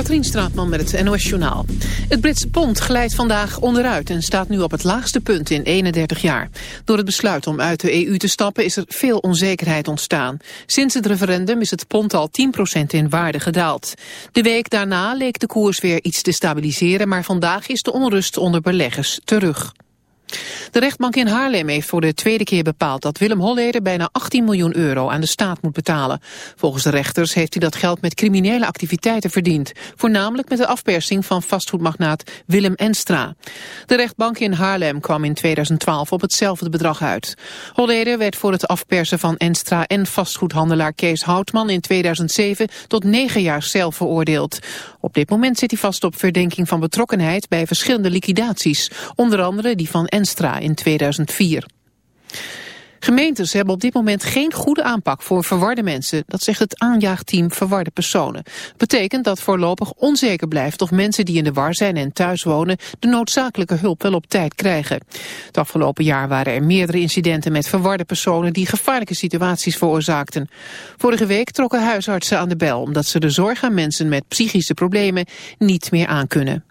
Katrien Straatman met het NOS Journaal. Het Britse pond glijdt vandaag onderuit en staat nu op het laagste punt in 31 jaar. Door het besluit om uit de EU te stappen is er veel onzekerheid ontstaan. Sinds het referendum is het pond al 10% in waarde gedaald. De week daarna leek de koers weer iets te stabiliseren, maar vandaag is de onrust onder beleggers terug. De rechtbank in Haarlem heeft voor de tweede keer bepaald dat Willem Holleder bijna 18 miljoen euro aan de staat moet betalen. Volgens de rechters heeft hij dat geld met criminele activiteiten verdiend. Voornamelijk met de afpersing van vastgoedmagnaat Willem Enstra. De rechtbank in Haarlem kwam in 2012 op hetzelfde bedrag uit. Holleder werd voor het afpersen van Enstra en vastgoedhandelaar Kees Houtman in 2007 tot negen jaar cel veroordeeld. Op dit moment zit hij vast op verdenking van betrokkenheid bij verschillende liquidaties. Onder andere die van Enstra in 2004. Gemeentes hebben op dit moment geen goede aanpak voor verwarde mensen. Dat zegt het aanjaagteam Verwarde Personen. Betekent dat voorlopig onzeker blijft of mensen die in de war zijn en thuis wonen de noodzakelijke hulp wel op tijd krijgen. Het afgelopen jaar waren er meerdere incidenten met verwarde personen die gevaarlijke situaties veroorzaakten. Vorige week trokken huisartsen aan de bel omdat ze de zorg aan mensen met psychische problemen niet meer aankunnen.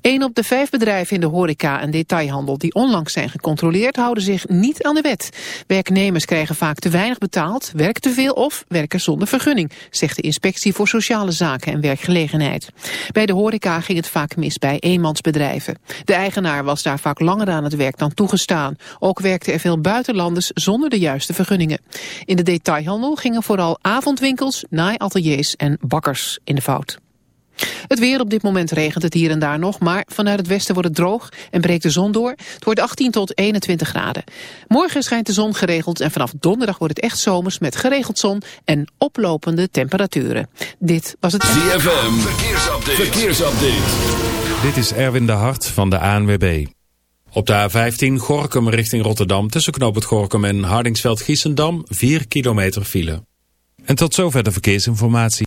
Een op de vijf bedrijven in de horeca en detailhandel die onlangs zijn gecontroleerd houden zich niet aan de wet. Werknemers krijgen vaak te weinig betaald, werken te veel of werken zonder vergunning, zegt de Inspectie voor Sociale Zaken en Werkgelegenheid. Bij de horeca ging het vaak mis bij eenmansbedrijven. De eigenaar was daar vaak langer aan het werk dan toegestaan. Ook werkten er veel buitenlanders zonder de juiste vergunningen. In de detailhandel gingen vooral avondwinkels, naaiateliers en bakkers in de fout. Het weer op dit moment regent het hier en daar nog, maar vanuit het westen wordt het droog en breekt de zon door. Het wordt 18 tot 21 graden. Morgen schijnt de zon geregeld en vanaf donderdag wordt het echt zomers met geregeld zon en oplopende temperaturen. Dit was het... ZFM, verkeersupdate. verkeersupdate. Dit is Erwin de Hart van de ANWB. Op de A15 Gorkum richting Rotterdam tussen knoop het Gorkum en Hardingsveld-Giessendam 4 kilometer file. En tot zover de verkeersinformatie.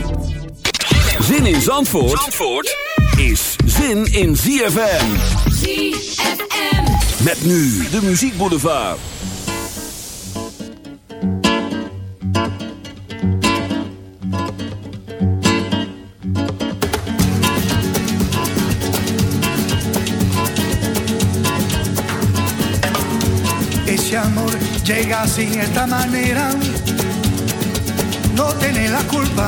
Zin in Zandvoort, Zandvoort is zin in ZFM. ZFM. Met nu de muziekboulevard. Ese amor llega así, esta manera, no tiene la culpa.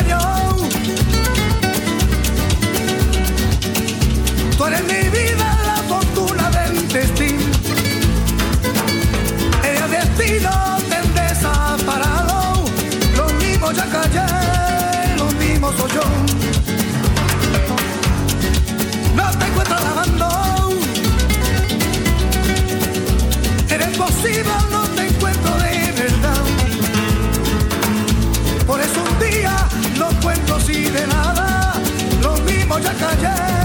interior. calle.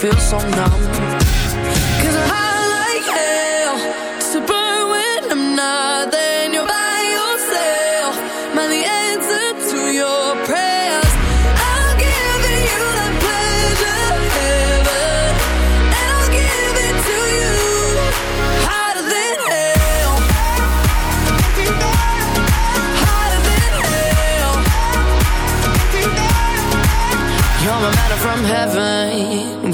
Feel so numb. Cause I like hell to burn when I'm not there. and You're by yourself. Am I the answer to your prayers? I'll give you that pleasure, heaven, and I'll give it to you hotter than hell, hotter than hell. You're my matter from heaven.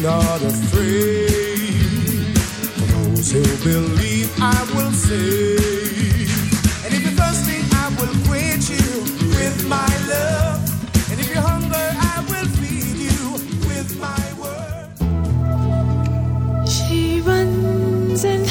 not afraid. For those who believe, I will save. And if you're thirsty, I will quench you with my love. And if you're hungry, I will feed you with my word. She runs and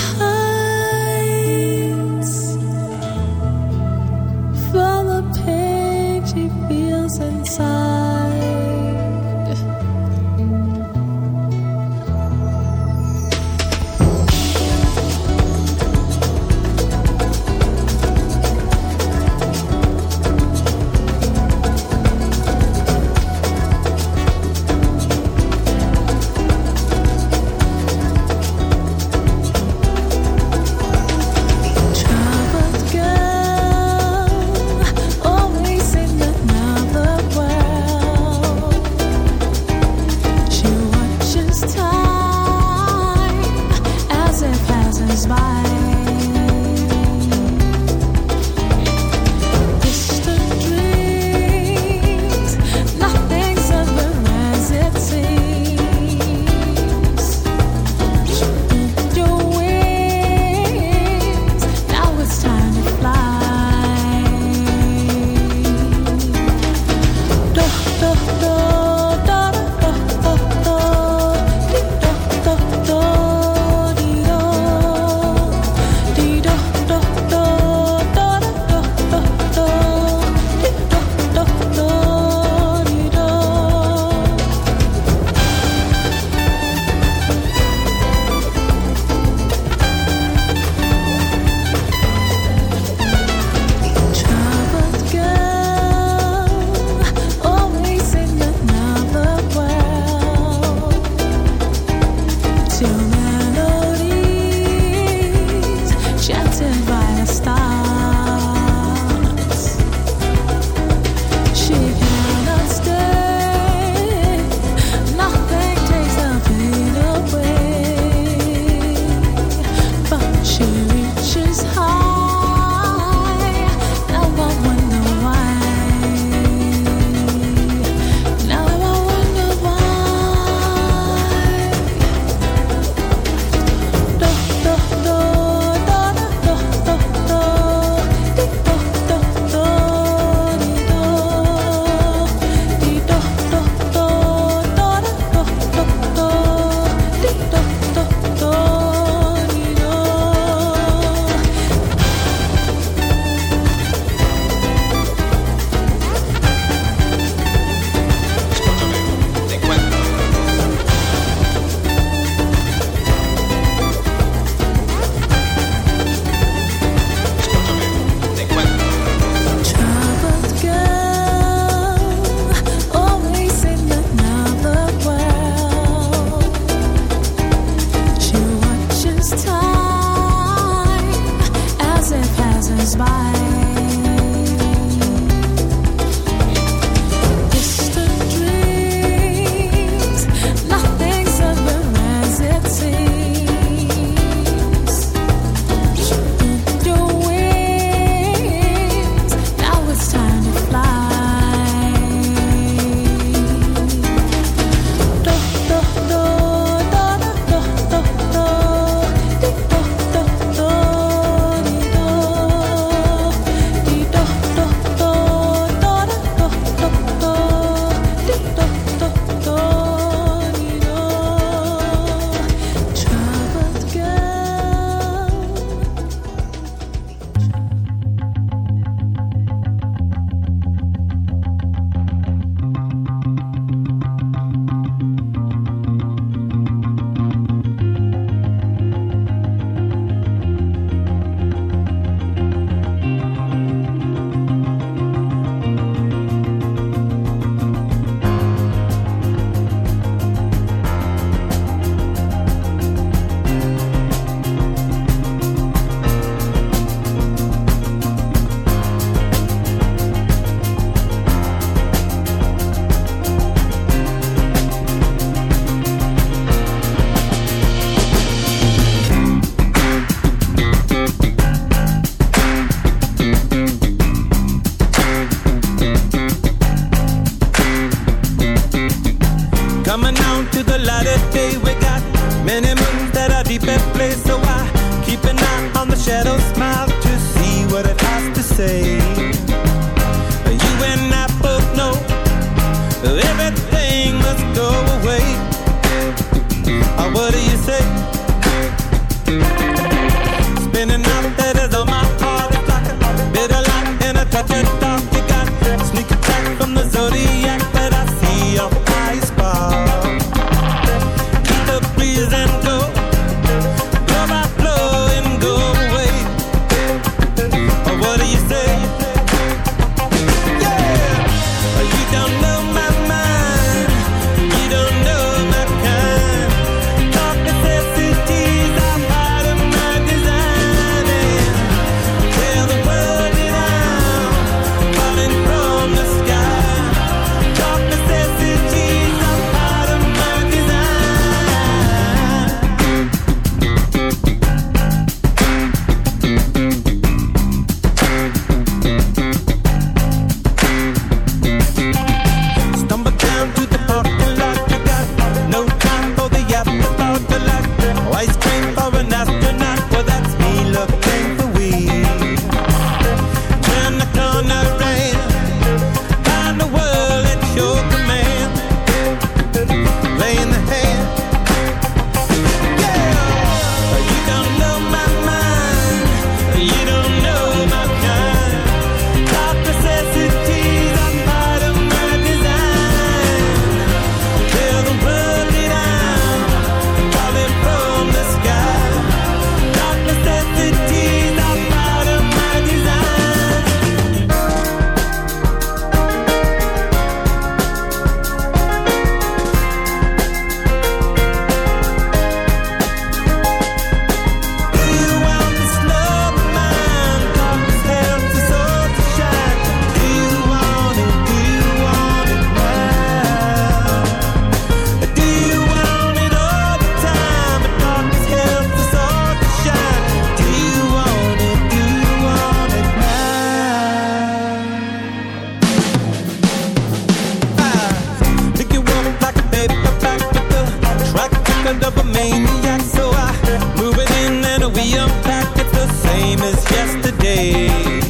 kind of a maniac, so I move it in and we unpack. it the same as yesterday.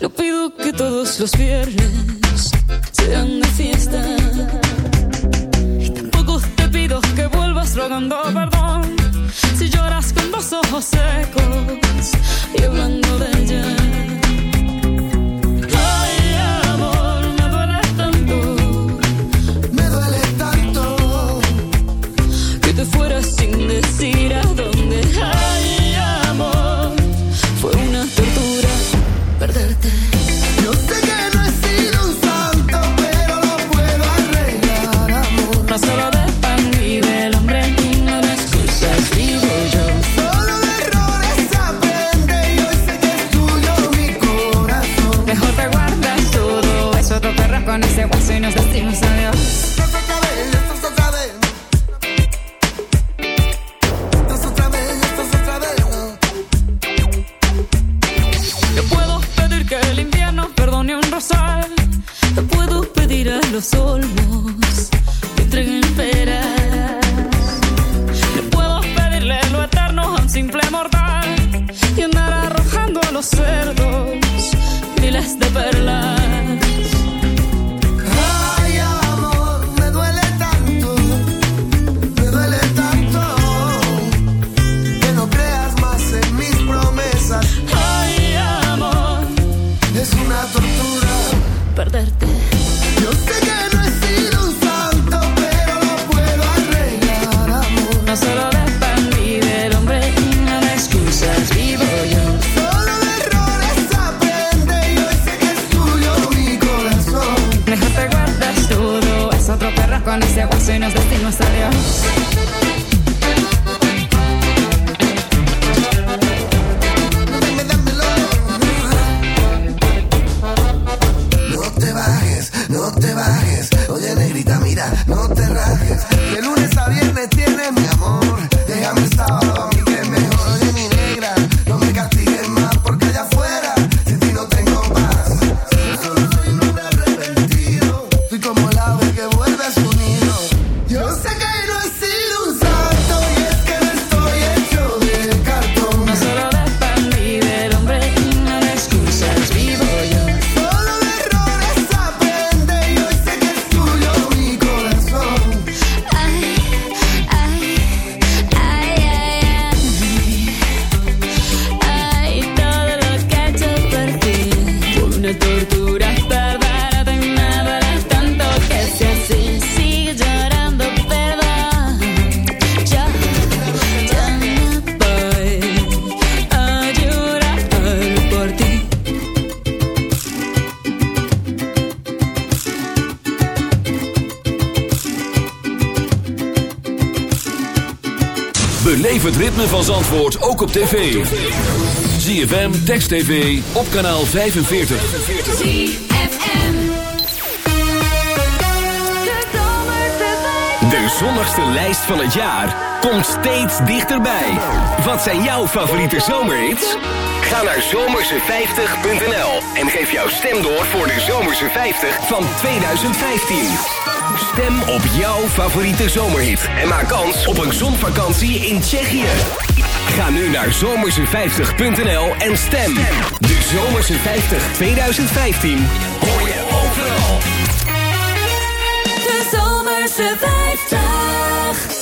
Lo pido que todos los viernes sean de fiesta. Y tampoco te pido que vuelvas rogando perdón si lloras con dos ojos secos. Peace. ook op tv. ZFM, Text TV, op kanaal 45. De zonnigste lijst van het jaar komt steeds dichterbij. Wat zijn jouw favoriete zomerhits? Ga naar zomerse50.nl en geef jouw stem door voor de Zomerse 50 van 2015. Stem op jouw favoriete zomerhit en maak kans op een zonvakantie in Tsjechië. Ga nu naar zomerse50.nl en stem. De Zomerse 50 2015 hoor je overal. De Zomerse 50.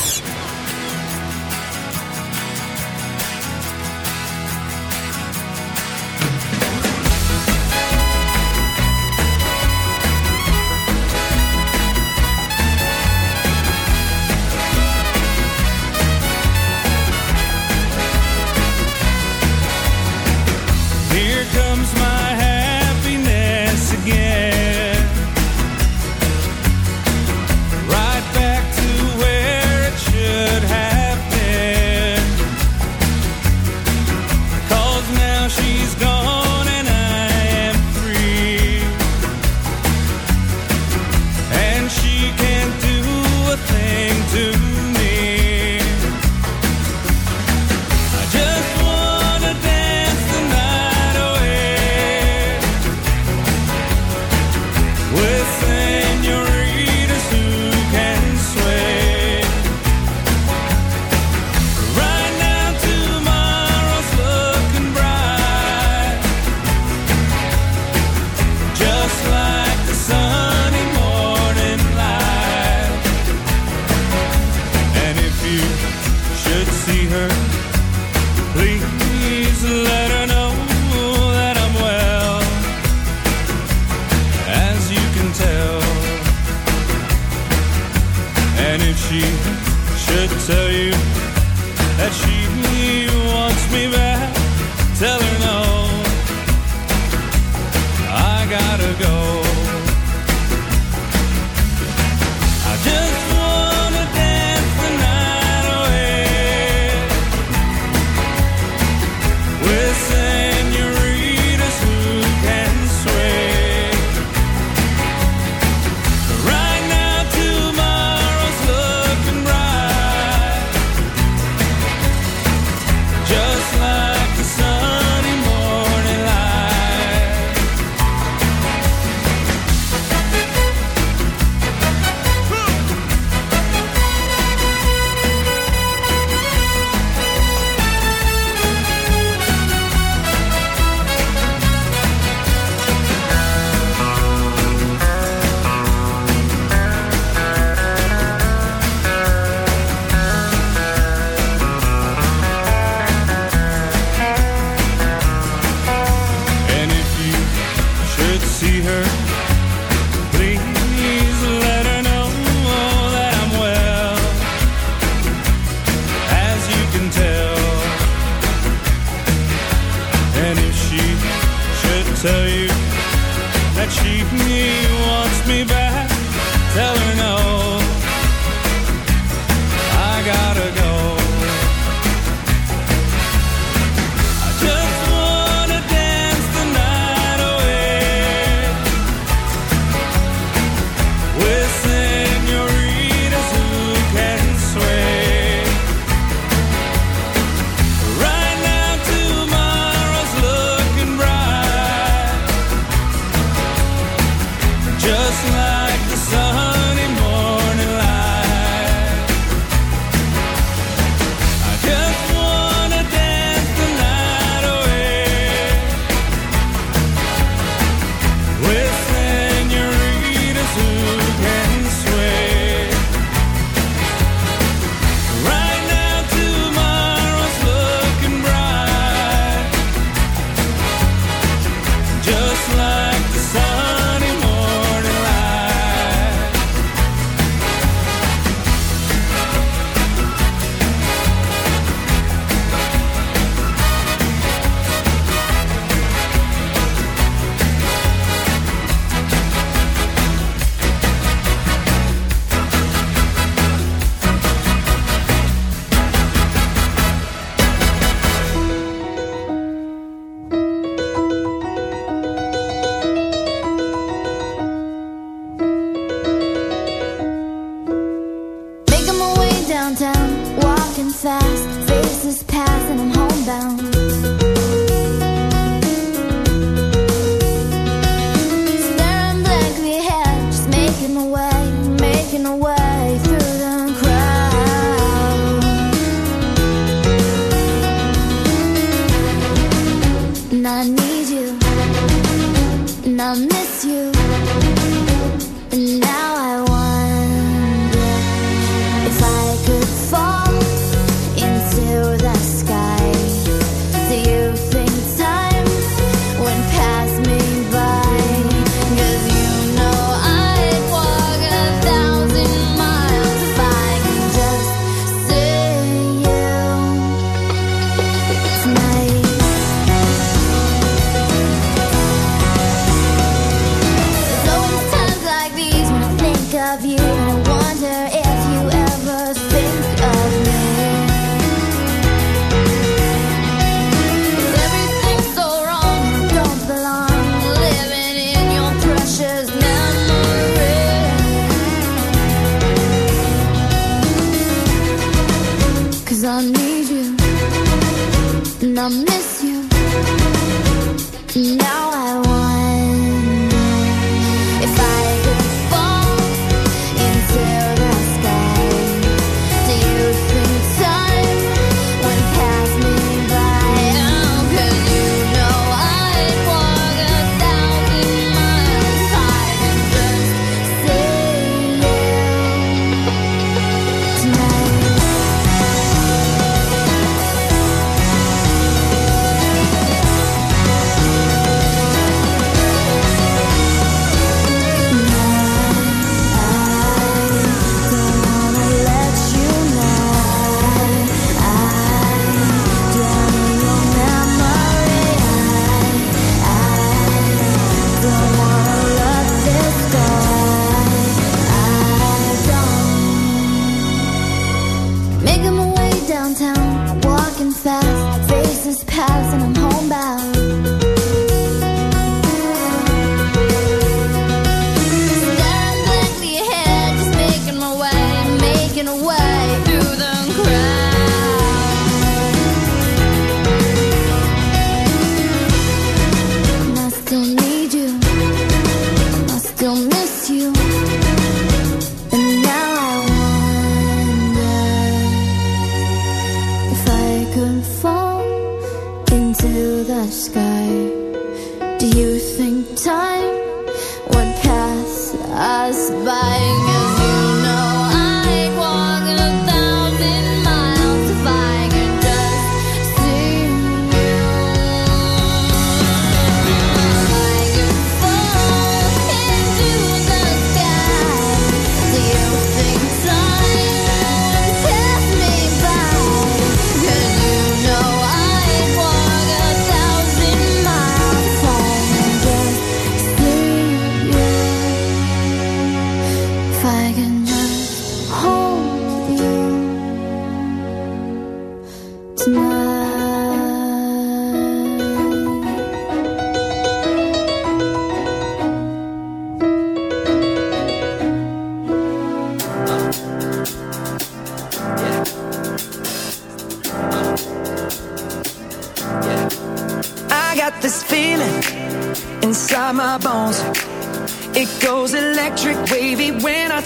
I can just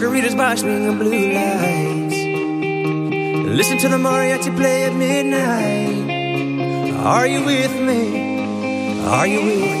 margaritas by me in blue lights. Listen to the mariachi play at midnight. Are you with me? Are you with me?